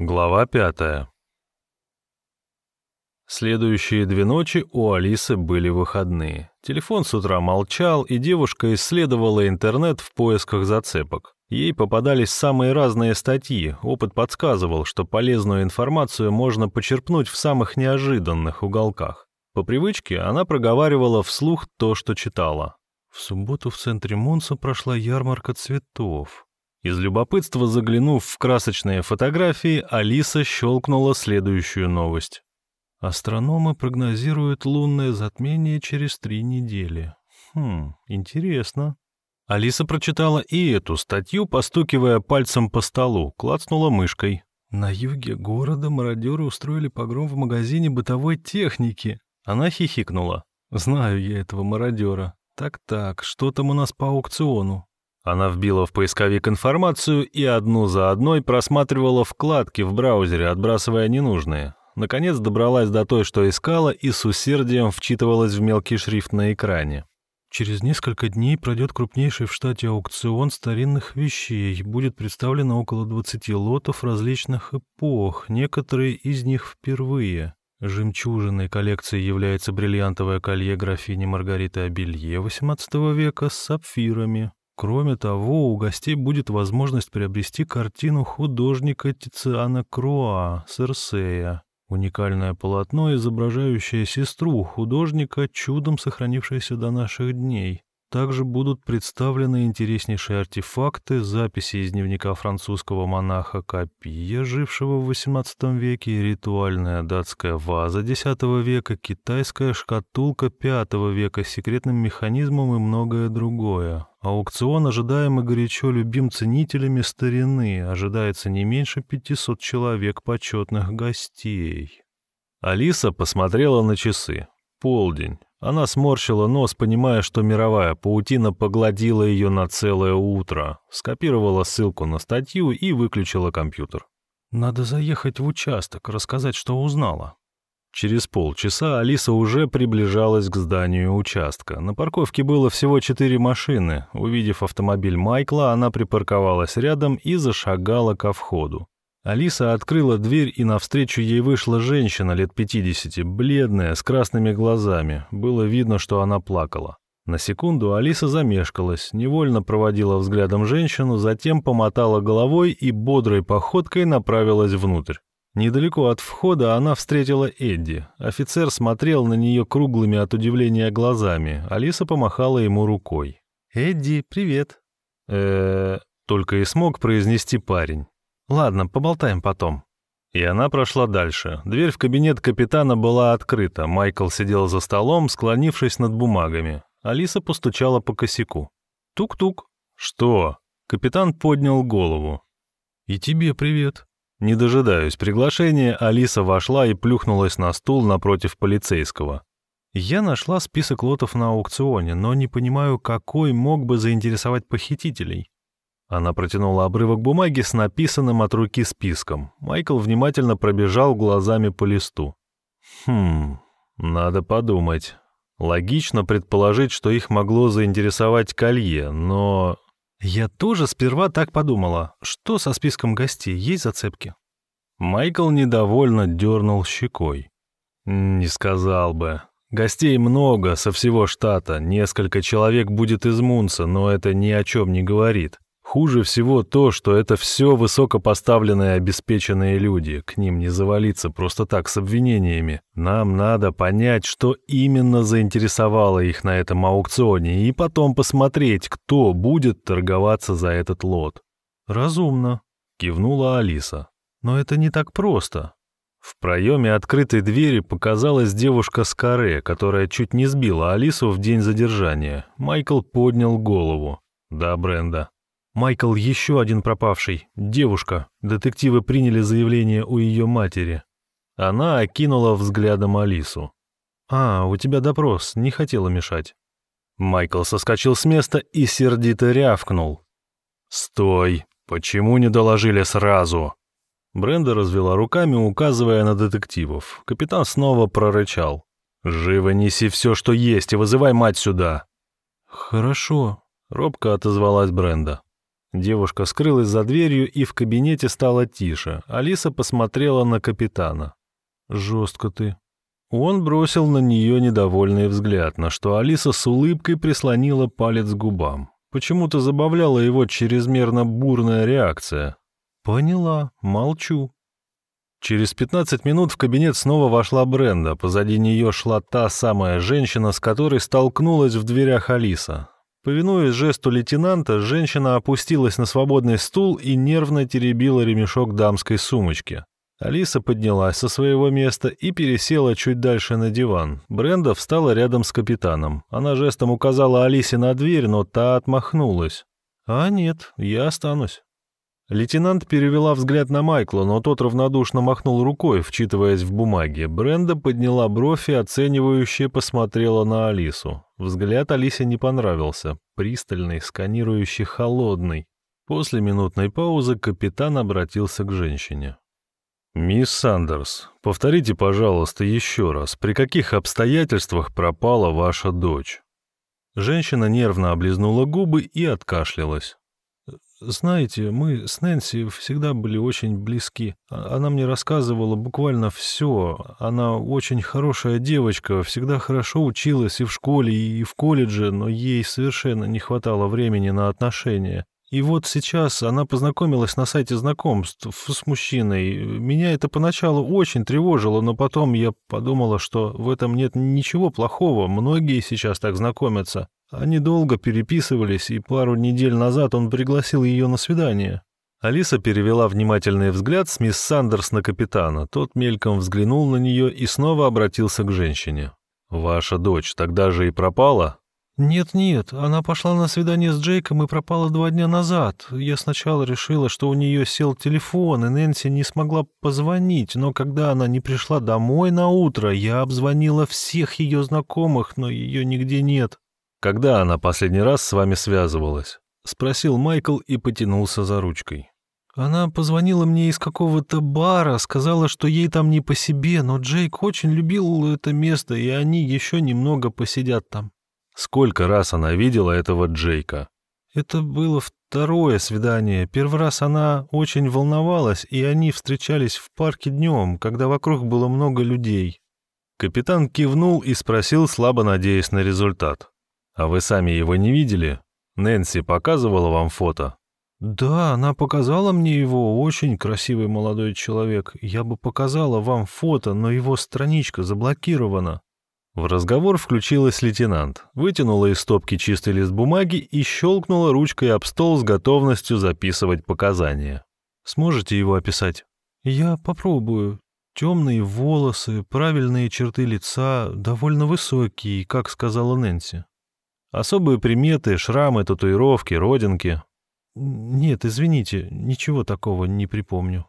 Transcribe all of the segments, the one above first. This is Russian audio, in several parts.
Глава пятая. Следующие две ночи у Алисы были выходные. Телефон с утра молчал, и девушка исследовала интернет в поисках зацепок. Ей попадались самые разные статьи, опыт подсказывал, что полезную информацию можно почерпнуть в самых неожиданных уголках. По привычке она проговаривала вслух то, что читала. В субботу в центре Монса прошла ярмарка цветов. Из любопытства заглянув в красочные фотографии, Алиса щелкнула следующую новость. Астрономы прогнозируют лунное затмение через три недели. Хм, интересно. Алиса прочитала и эту статью, постукивая пальцем по столу, клацнула мышкой. На юге города мародеры устроили погром в магазине бытовой техники. Она хихикнула. Знаю я этого мародера. Так-так, что там у нас по аукциону? Она вбила в поисковик информацию и одну за одной просматривала вкладки в браузере, отбрасывая ненужные. Наконец добралась до той, что искала, и с усердием вчитывалась в мелкий шрифт на экране. Через несколько дней пройдет крупнейший в штате аукцион старинных вещей. Будет представлено около 20 лотов различных эпох, некоторые из них впервые. Жемчужиной коллекции является бриллиантовое колье графини Маргариты Абелье XVIII века с сапфирами. Кроме того, у гостей будет возможность приобрести картину художника Тициана Круа «Серсея». Уникальное полотно, изображающее сестру художника, чудом сохранившееся до наших дней. Также будут представлены интереснейшие артефакты, записи из дневника французского монаха Капия, жившего в XVIII веке, ритуальная датская ваза X века, китайская шкатулка V века с секретным механизмом и многое другое. Аукцион ожидаем и горячо любим ценителями старины, ожидается не меньше 500 человек почетных гостей. Алиса посмотрела на часы. Полдень. Она сморщила нос, понимая, что мировая паутина погладила ее на целое утро, скопировала ссылку на статью и выключила компьютер. «Надо заехать в участок, рассказать, что узнала». Через полчаса Алиса уже приближалась к зданию участка. На парковке было всего четыре машины. Увидев автомобиль Майкла, она припарковалась рядом и зашагала ко входу. Алиса открыла дверь, и навстречу ей вышла женщина лет 50, бледная, с красными глазами. Было видно, что она плакала. На секунду Алиса замешкалась, невольно проводила взглядом женщину, затем помотала головой и бодрой походкой направилась внутрь. Недалеко от входа она встретила Эдди. Офицер смотрел на нее круглыми от удивления глазами. Алиса помахала ему рукой. «Эдди, привет!» э только и смог произнести парень. Ладно, поболтаем потом. И она прошла дальше. Дверь в кабинет капитана была открыта. Майкл сидел за столом, склонившись над бумагами. Алиса постучала по косяку. Тук-тук. Что? Капитан поднял голову. И тебе привет. Не дожидаясь приглашения, Алиса вошла и плюхнулась на стул напротив полицейского. Я нашла список лотов на аукционе, но не понимаю, какой мог бы заинтересовать похитителей. Она протянула обрывок бумаги с написанным от руки списком. Майкл внимательно пробежал глазами по листу. «Хм, надо подумать. Логично предположить, что их могло заинтересовать колье, но...» «Я тоже сперва так подумала. Что со списком гостей? Есть зацепки?» Майкл недовольно дернул щекой. «Не сказал бы. Гостей много со всего штата, несколько человек будет из Мунса, но это ни о чем не говорит. Хуже всего то, что это все высокопоставленные обеспеченные люди, к ним не завалиться просто так с обвинениями. Нам надо понять, что именно заинтересовало их на этом аукционе, и потом посмотреть, кто будет торговаться за этот лот. «Разумно», — кивнула Алиса. «Но это не так просто». В проеме открытой двери показалась девушка с каре, которая чуть не сбила Алису в день задержания. Майкл поднял голову. «Да, Бренда». Майкл еще один пропавший. Девушка. Детективы приняли заявление у ее матери. Она окинула взглядом Алису. «А, у тебя допрос, не хотела мешать». Майкл соскочил с места и сердито рявкнул. «Стой! Почему не доложили сразу?» Бренда развела руками, указывая на детективов. Капитан снова прорычал. «Живо неси все, что есть, и вызывай мать сюда!» «Хорошо», — робко отозвалась Бренда. Девушка скрылась за дверью, и в кабинете стало тише. Алиса посмотрела на капитана. «Жестко ты». Он бросил на нее недовольный взгляд, на что Алиса с улыбкой прислонила палец к губам. Почему-то забавляла его чрезмерно бурная реакция. «Поняла, молчу». Через 15 минут в кабинет снова вошла Бренда. Позади нее шла та самая женщина, с которой столкнулась в дверях Алиса. Повинуясь жесту лейтенанта, женщина опустилась на свободный стул и нервно теребила ремешок дамской сумочки. Алиса поднялась со своего места и пересела чуть дальше на диван. Бренда встала рядом с капитаном. Она жестом указала Алисе на дверь, но та отмахнулась. «А нет, я останусь». Лейтенант перевела взгляд на Майкла, но тот равнодушно махнул рукой, вчитываясь в бумаги. Бренда подняла бровь и оценивающе посмотрела на Алису. Взгляд Алисе не понравился. Пристальный, сканирующий, холодный. После минутной паузы капитан обратился к женщине. «Мисс Сандерс, повторите, пожалуйста, еще раз, при каких обстоятельствах пропала ваша дочь?» Женщина нервно облизнула губы и откашлялась. Знаете, мы с Нэнси всегда были очень близки. А, она мне рассказывала буквально все. Она очень хорошая девочка, всегда хорошо училась и в школе, и в колледже, но ей совершенно не хватало времени на отношения. И вот сейчас она познакомилась на сайте знакомств с мужчиной. Меня это поначалу очень тревожило, но потом я подумала, что в этом нет ничего плохого. Многие сейчас так знакомятся. Они долго переписывались, и пару недель назад он пригласил ее на свидание. Алиса перевела внимательный взгляд с мисс Сандерс на капитана. Тот мельком взглянул на нее и снова обратился к женщине. «Ваша дочь тогда же и пропала?» «Нет-нет, она пошла на свидание с Джейком и пропала два дня назад. Я сначала решила, что у нее сел телефон, и Нэнси не смогла позвонить, но когда она не пришла домой на утро, я обзвонила всех ее знакомых, но ее нигде нет». «Когда она последний раз с вами связывалась?» — спросил Майкл и потянулся за ручкой. Она позвонила мне из какого-то бара, сказала, что ей там не по себе, но Джейк очень любил это место, и они еще немного посидят там. Сколько раз она видела этого Джейка? Это было второе свидание. Первый раз она очень волновалась, и они встречались в парке днем, когда вокруг было много людей. Капитан кивнул и спросил, слабо надеясь на результат. «А вы сами его не видели? Нэнси показывала вам фото?» «Да, она показала мне его, очень красивый молодой человек. Я бы показала вам фото, но его страничка заблокирована». В разговор включилась лейтенант, вытянула из стопки чистый лист бумаги и щелкнула ручкой об стол с готовностью записывать показания. «Сможете его описать?» «Я попробую. Темные волосы, правильные черты лица, довольно высокий, как сказала Нэнси. Особые приметы, шрамы, татуировки, родинки. Нет, извините, ничего такого не припомню.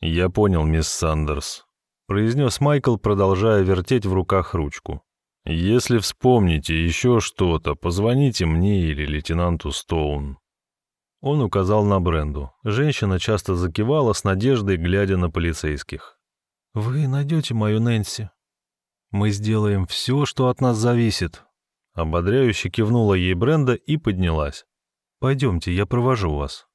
Я понял, мисс Сандерс, произнес Майкл, продолжая вертеть в руках ручку. Если вспомните еще что-то, позвоните мне или лейтенанту Стоун. Он указал на Бренду. Женщина часто закивала с надеждой, глядя на полицейских. «Вы найдете мою Нэнси. Мы сделаем все, что от нас зависит», Ободряюще кивнула ей Бренда и поднялась. «Пойдемте, я провожу вас».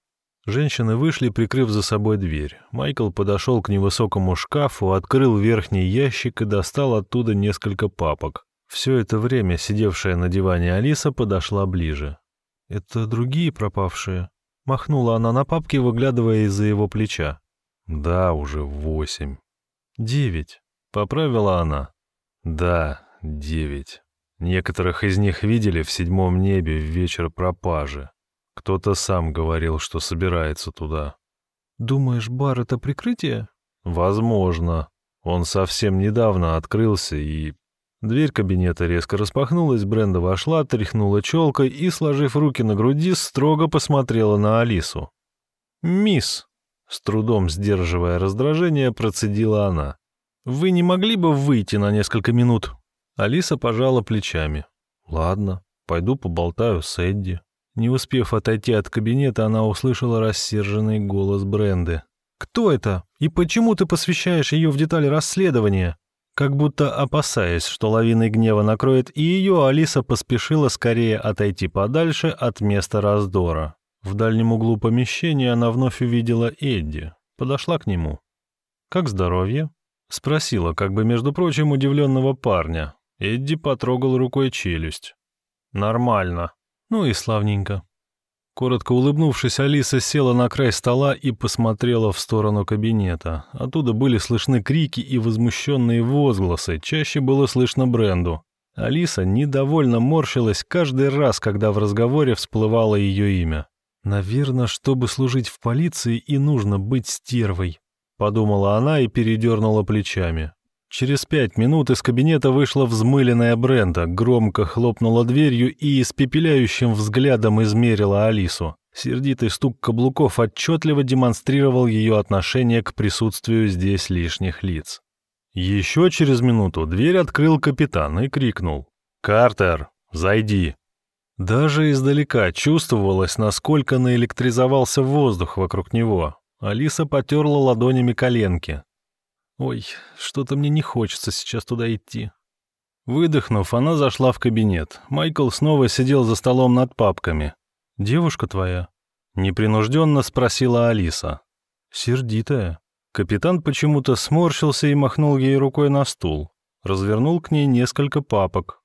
Женщины вышли, прикрыв за собой дверь. Майкл подошел к невысокому шкафу, открыл верхний ящик и достал оттуда несколько папок. Все это время сидевшая на диване Алиса подошла ближе. «Это другие пропавшие?» Махнула она на папке, выглядывая из-за его плеча. «Да, уже восемь». «Девять», — поправила она. «Да, девять». Некоторых из них видели в седьмом небе в вечер пропажи. Кто-то сам говорил, что собирается туда. «Думаешь, бар — это прикрытие?» «Возможно. Он совсем недавно открылся, и...» Дверь кабинета резко распахнулась, Бренда вошла, тряхнула челкой и, сложив руки на груди, строго посмотрела на Алису. «Мисс!» — с трудом сдерживая раздражение, процедила она. «Вы не могли бы выйти на несколько минут?» Алиса пожала плечами. «Ладно, пойду поболтаю с Эдди». Не успев отойти от кабинета, она услышала рассерженный голос Бренды. «Кто это? И почему ты посвящаешь ее в детали расследования?» Как будто опасаясь, что лавиной гнева накроет и ее, Алиса поспешила скорее отойти подальше от места раздора. В дальнем углу помещения она вновь увидела Эдди, подошла к нему. «Как здоровье?» — спросила, как бы, между прочим, удивленного парня. Эдди потрогал рукой челюсть. «Нормально. Ну и славненько». Коротко улыбнувшись, Алиса села на край стола и посмотрела в сторону кабинета. Оттуда были слышны крики и возмущенные возгласы, чаще было слышно Бренду. Алиса недовольно морщилась каждый раз, когда в разговоре всплывало ее имя. «Наверное, чтобы служить в полиции, и нужно быть стервой», — подумала она и передернула плечами. Через пять минут из кабинета вышла взмыленная Бренда, громко хлопнула дверью и испепеляющим взглядом измерила Алису. Сердитый стук каблуков отчетливо демонстрировал ее отношение к присутствию здесь лишних лиц. Еще через минуту дверь открыл капитан и крикнул «Картер, зайди!». Даже издалека чувствовалось, насколько наэлектризовался воздух вокруг него. Алиса потерла ладонями коленки. Ой, что-то мне не хочется сейчас туда идти. Выдохнув, она зашла в кабинет. Майкл снова сидел за столом над папками. «Девушка твоя?» Непринужденно спросила Алиса. «Сердитая». Капитан почему-то сморщился и махнул ей рукой на стул. Развернул к ней несколько папок.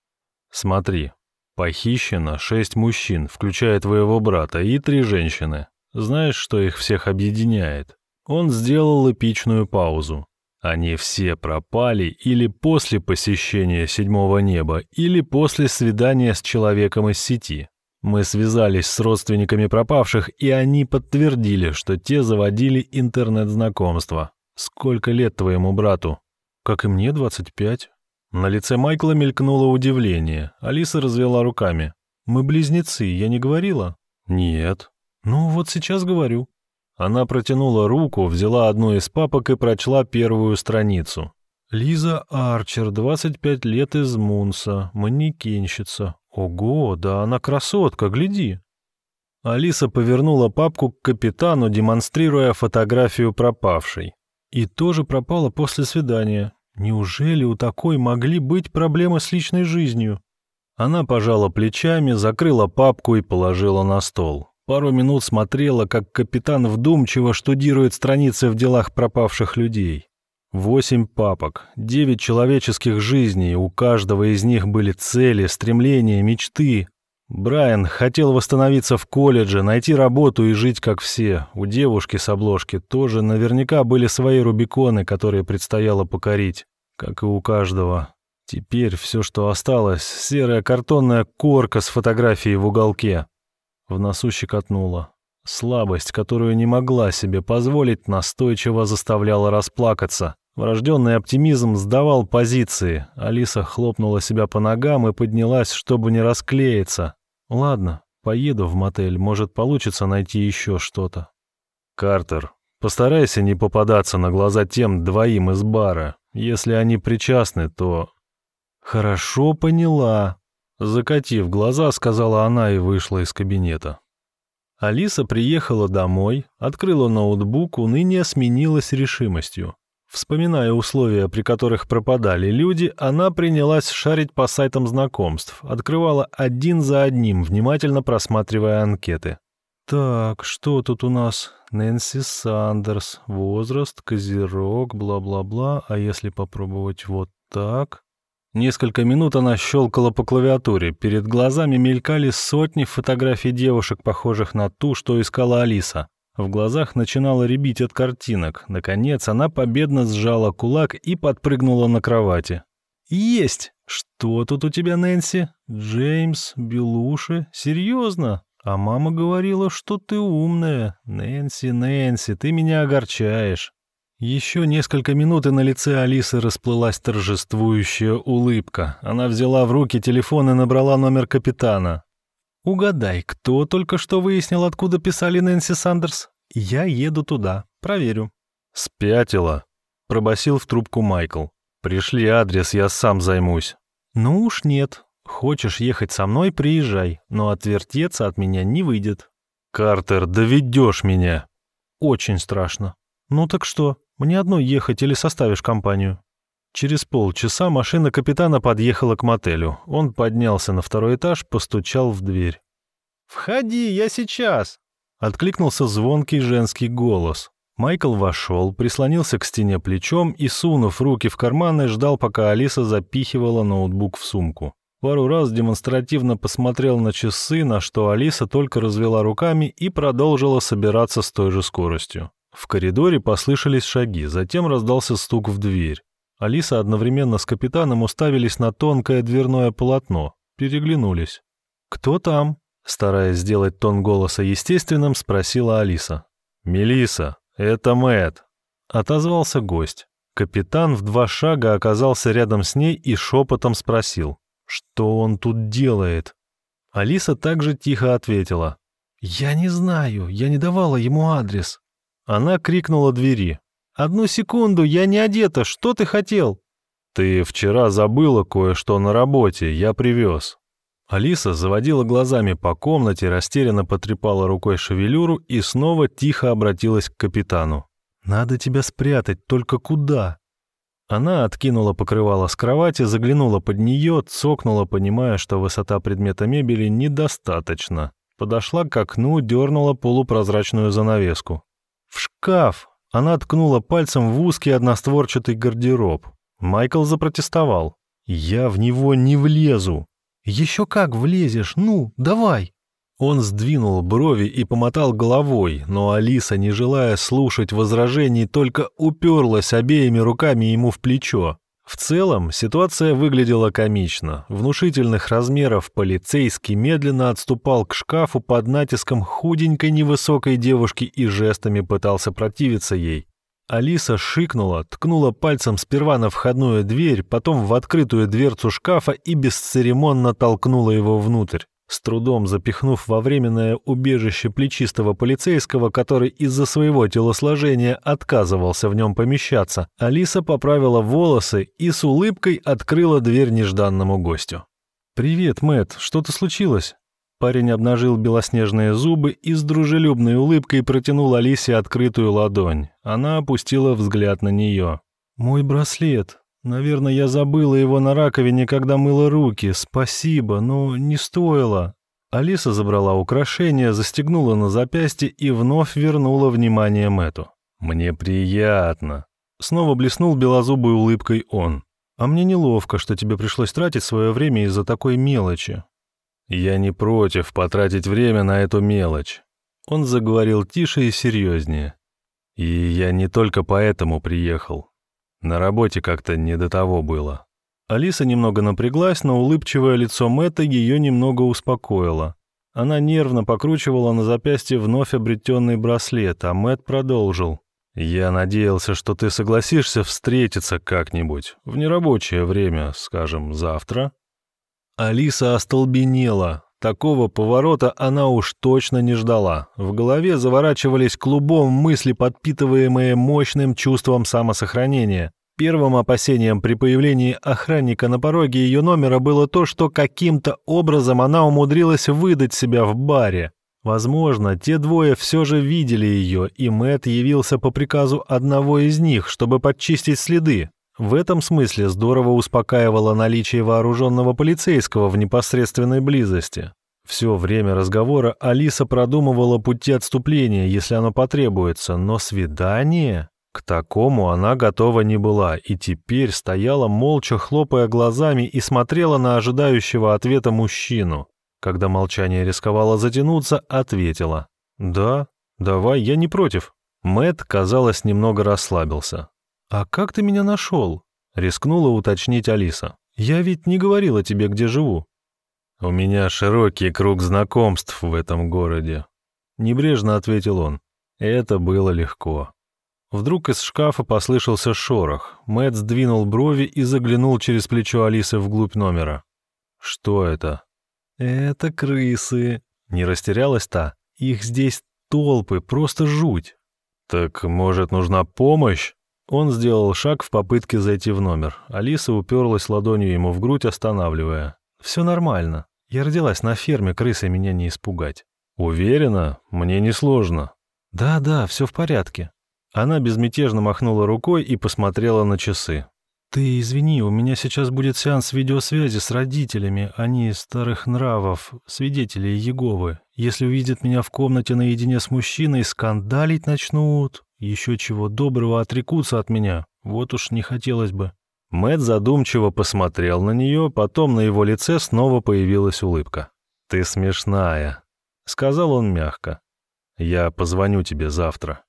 «Смотри, похищено шесть мужчин, включая твоего брата, и три женщины. Знаешь, что их всех объединяет?» Он сделал эпичную паузу. Они все пропали или после посещения седьмого неба, или после свидания с человеком из сети. Мы связались с родственниками пропавших, и они подтвердили, что те заводили интернет-знакомства. Сколько лет твоему брату? Как и мне, 25. На лице Майкла мелькнуло удивление. Алиса развела руками. Мы близнецы, я не говорила? Нет. Ну, вот сейчас говорю. Она протянула руку, взяла одну из папок и прочла первую страницу. «Лиза Арчер, 25 лет из Мунса, манекенщица. Ого, да она красотка, гляди!» Алиса повернула папку к капитану, демонстрируя фотографию пропавшей. И тоже пропала после свидания. Неужели у такой могли быть проблемы с личной жизнью? Она пожала плечами, закрыла папку и положила на стол. Пару минут смотрела, как капитан вдумчиво штудирует страницы в делах пропавших людей. Восемь папок, девять человеческих жизней, у каждого из них были цели, стремления, мечты. Брайан хотел восстановиться в колледже, найти работу и жить как все. У девушки с обложки тоже наверняка были свои рубиконы, которые предстояло покорить, как и у каждого. Теперь все, что осталось, серая картонная корка с фотографией в уголке. В носу щекотнуло. Слабость, которую не могла себе позволить, настойчиво заставляла расплакаться. Врожденный оптимизм сдавал позиции. Алиса хлопнула себя по ногам и поднялась, чтобы не расклеиться. «Ладно, поеду в мотель, может, получится найти еще что-то». «Картер, постарайся не попадаться на глаза тем двоим из бара. Если они причастны, то...» «Хорошо поняла», Закатив глаза, сказала она и вышла из кабинета. Алиса приехала домой, открыла ноутбук, уныние сменилось решимостью. Вспоминая условия, при которых пропадали люди, она принялась шарить по сайтам знакомств, открывала один за одним, внимательно просматривая анкеты. «Так, что тут у нас? Нэнси Сандерс, возраст, козерог, бла-бла-бла, а если попробовать вот так?» Несколько минут она щелкала по клавиатуре. Перед глазами мелькали сотни фотографий девушек, похожих на ту, что искала Алиса. В глазах начинало рябить от картинок. Наконец она победно сжала кулак и подпрыгнула на кровати. «Есть! Что тут у тебя, Нэнси? Джеймс, Белуши? Серьезно? А мама говорила, что ты умная. Нэнси, Нэнси, ты меня огорчаешь». Еще несколько минут, и на лице Алисы расплылась торжествующая улыбка. Она взяла в руки телефон и набрала номер капитана. «Угадай, кто только что выяснил, откуда писали Нэнси Сандерс? Я еду туда, проверю». «Спятила», — пробасил в трубку Майкл. «Пришли адрес, я сам займусь». «Ну уж нет. Хочешь ехать со мной, приезжай, но отвертеться от меня не выйдет». «Картер, доведешь меня». «Очень страшно. Ну так что, мне одной ехать или составишь компанию?» Через полчаса машина капитана подъехала к мотелю. Он поднялся на второй этаж, постучал в дверь. «Входи, я сейчас!» Откликнулся звонкий женский голос. Майкл вошел, прислонился к стене плечом и, сунув руки в карманы, ждал, пока Алиса запихивала ноутбук в сумку. Пару раз демонстративно посмотрел на часы, на что Алиса только развела руками и продолжила собираться с той же скоростью. В коридоре послышались шаги, затем раздался стук в дверь. Алиса одновременно с капитаном уставились на тонкое дверное полотно, переглянулись. «Кто там?» Стараясь сделать тон голоса естественным, спросила Алиса. Мелиса, это Мэт. Отозвался гость. Капитан в два шага оказался рядом с ней и шепотом спросил. Что он тут делает? Алиса также тихо ответила. «Я не знаю, я не давала ему адрес». Она крикнула двери. «Одну секунду, я не одета, что ты хотел?» «Ты вчера забыла кое-что на работе, я привез». Алиса заводила глазами по комнате, растерянно потрепала рукой шевелюру и снова тихо обратилась к капитану. «Надо тебя спрятать, только куда?» Она откинула покрывало с кровати, заглянула под нее, цокнула, понимая, что высота предмета мебели недостаточно. Подошла к окну, дернула полупрозрачную занавеску. «В шкаф!» Она ткнула пальцем в узкий одностворчатый гардероб. Майкл запротестовал. «Я в него не влезу!» «Еще как влезешь, ну, давай!» Он сдвинул брови и помотал головой, но Алиса, не желая слушать возражений, только уперлась обеими руками ему в плечо. В целом, ситуация выглядела комично. Внушительных размеров полицейский медленно отступал к шкафу под натиском худенькой невысокой девушки и жестами пытался противиться ей. Алиса шикнула, ткнула пальцем сперва на входную дверь, потом в открытую дверцу шкафа и бесцеремонно толкнула его внутрь с трудом запихнув во временное убежище плечистого полицейского, который из-за своего телосложения отказывался в нем помещаться, Алиса поправила волосы и с улыбкой открыла дверь нежданному гостю. «Привет, Мэт, что-то случилось?» Парень обнажил белоснежные зубы и с дружелюбной улыбкой протянул Алисе открытую ладонь. Она опустила взгляд на нее. «Мой браслет. Наверное, я забыла его на раковине, когда мыла руки. Спасибо, но не стоило. Алиса забрала украшение, застегнула на запястье и вновь вернула внимание Мэту. «Мне приятно». Снова блеснул белозубой улыбкой он. «А мне неловко, что тебе пришлось тратить свое время из-за такой мелочи». «Я не против потратить время на эту мелочь». Он заговорил тише и серьезнее. «И я не только поэтому приехал. На работе как-то не до того было. Алиса немного напряглась, но улыбчивое лицо Мэтта ее немного успокоило. Она нервно покручивала на запястье вновь обретенный браслет, а Мэтт продолжил. «Я надеялся, что ты согласишься встретиться как-нибудь, в нерабочее время, скажем, завтра». Алиса остолбенела. Такого поворота она уж точно не ждала. В голове заворачивались клубом мысли, подпитываемые мощным чувством самосохранения. Первым опасением при появлении охранника на пороге ее номера было то, что каким-то образом она умудрилась выдать себя в баре. Возможно, те двое все же видели ее, и Мэт явился по приказу одного из них, чтобы подчистить следы. В этом смысле здорово успокаивало наличие вооруженного полицейского в непосредственной близости. Все время разговора Алиса продумывала пути отступления, если оно потребуется, но свидание... К такому она готова не была и теперь стояла молча, хлопая глазами и смотрела на ожидающего ответа мужчину. Когда молчание рисковало затянуться, ответила. «Да, давай, я не против». Мэт, казалось, немного расслабился. «А как ты меня нашел?» — рискнула уточнить Алиса. «Я ведь не говорила тебе, где живу». «У меня широкий круг знакомств в этом городе», — небрежно ответил он. «Это было легко». Вдруг из шкафа послышался шорох. Мэт сдвинул брови и заглянул через плечо Алисы вглубь номера. «Что это?» «Это крысы». Не растерялась та. «Их здесь толпы, просто жуть». «Так, может, нужна помощь?» Он сделал шаг в попытке зайти в номер. Алиса уперлась ладонью ему в грудь, останавливая. «Все нормально. Я родилась на ферме, крысы меня не испугать». «Уверена? Мне несложно». «Да-да, все в порядке». Она безмятежно махнула рукой и посмотрела на часы. «Ты извини, у меня сейчас будет сеанс видеосвязи с родителями, они старых нравов, свидетелей Еговы. Если увидят меня в комнате наедине с мужчиной, скандалить начнут, еще чего доброго отрекутся от меня. Вот уж не хотелось бы». Мэт задумчиво посмотрел на нее, потом на его лице снова появилась улыбка. «Ты смешная», — сказал он мягко. «Я позвоню тебе завтра».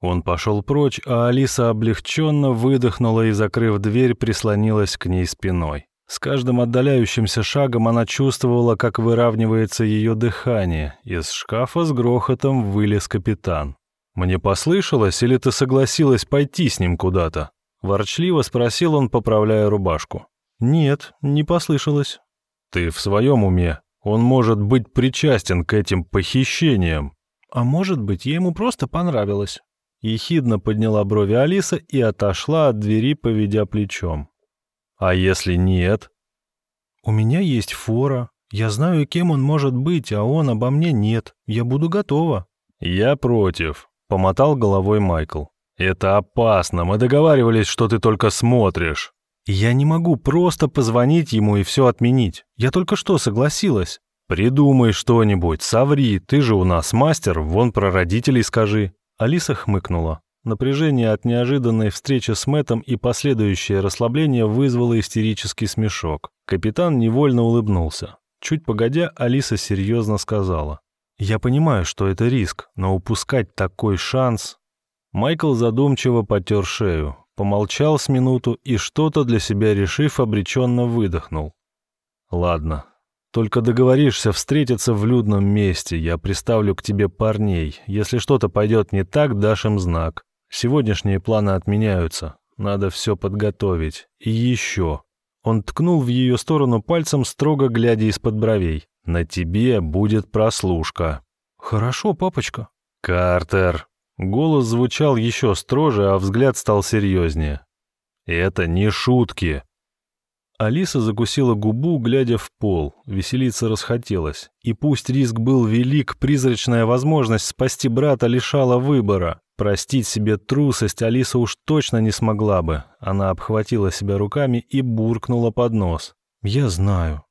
Он пошел прочь, а Алиса облегченно выдохнула и, закрыв дверь, прислонилась к ней спиной. С каждым отдаляющимся шагом она чувствовала, как выравнивается ее дыхание. Из шкафа с грохотом вылез капитан. «Мне послышалось, или ты согласилась пойти с ним куда-то?» Ворчливо спросил он, поправляя рубашку. «Нет, не послышалось». «Ты в своем уме? Он может быть причастен к этим похищениям». «А может быть, ему просто понравилось». Ехидно подняла брови Алиса и отошла от двери, поведя плечом. «А если нет?» «У меня есть фора. Я знаю, кем он может быть, а он обо мне нет. Я буду готова». «Я против», — помотал головой Майкл. «Это опасно. Мы договаривались, что ты только смотришь». «Я не могу просто позвонить ему и все отменить. Я только что согласилась». «Придумай что-нибудь, соври, ты же у нас мастер, вон про родителей скажи». Алиса хмыкнула. Напряжение от неожиданной встречи с Мэтом и последующее расслабление вызвало истерический смешок. Капитан невольно улыбнулся. Чуть погодя, Алиса серьезно сказала. «Я понимаю, что это риск, но упускать такой шанс...» Майкл задумчиво потер шею, помолчал с минуту и, что-то для себя решив, обреченно выдохнул. «Ладно, только договоришься встретиться в людном месте, я приставлю к тебе парней. Если что-то пойдет не так, дашь им знак. Сегодняшние планы отменяются. Надо все подготовить. И еще. Он ткнул в ее сторону пальцем, строго глядя из-под бровей. На тебе будет прослушка. Хорошо, папочка. Картер. Голос звучал еще строже, а взгляд стал серьезнее. Это не шутки. Алиса закусила губу, глядя в пол. Веселиться расхотелось. И пусть риск был велик, призрачная возможность спасти брата лишала выбора. Простить себе трусость Алиса уж точно не смогла бы. Она обхватила себя руками и буркнула под нос. «Я знаю.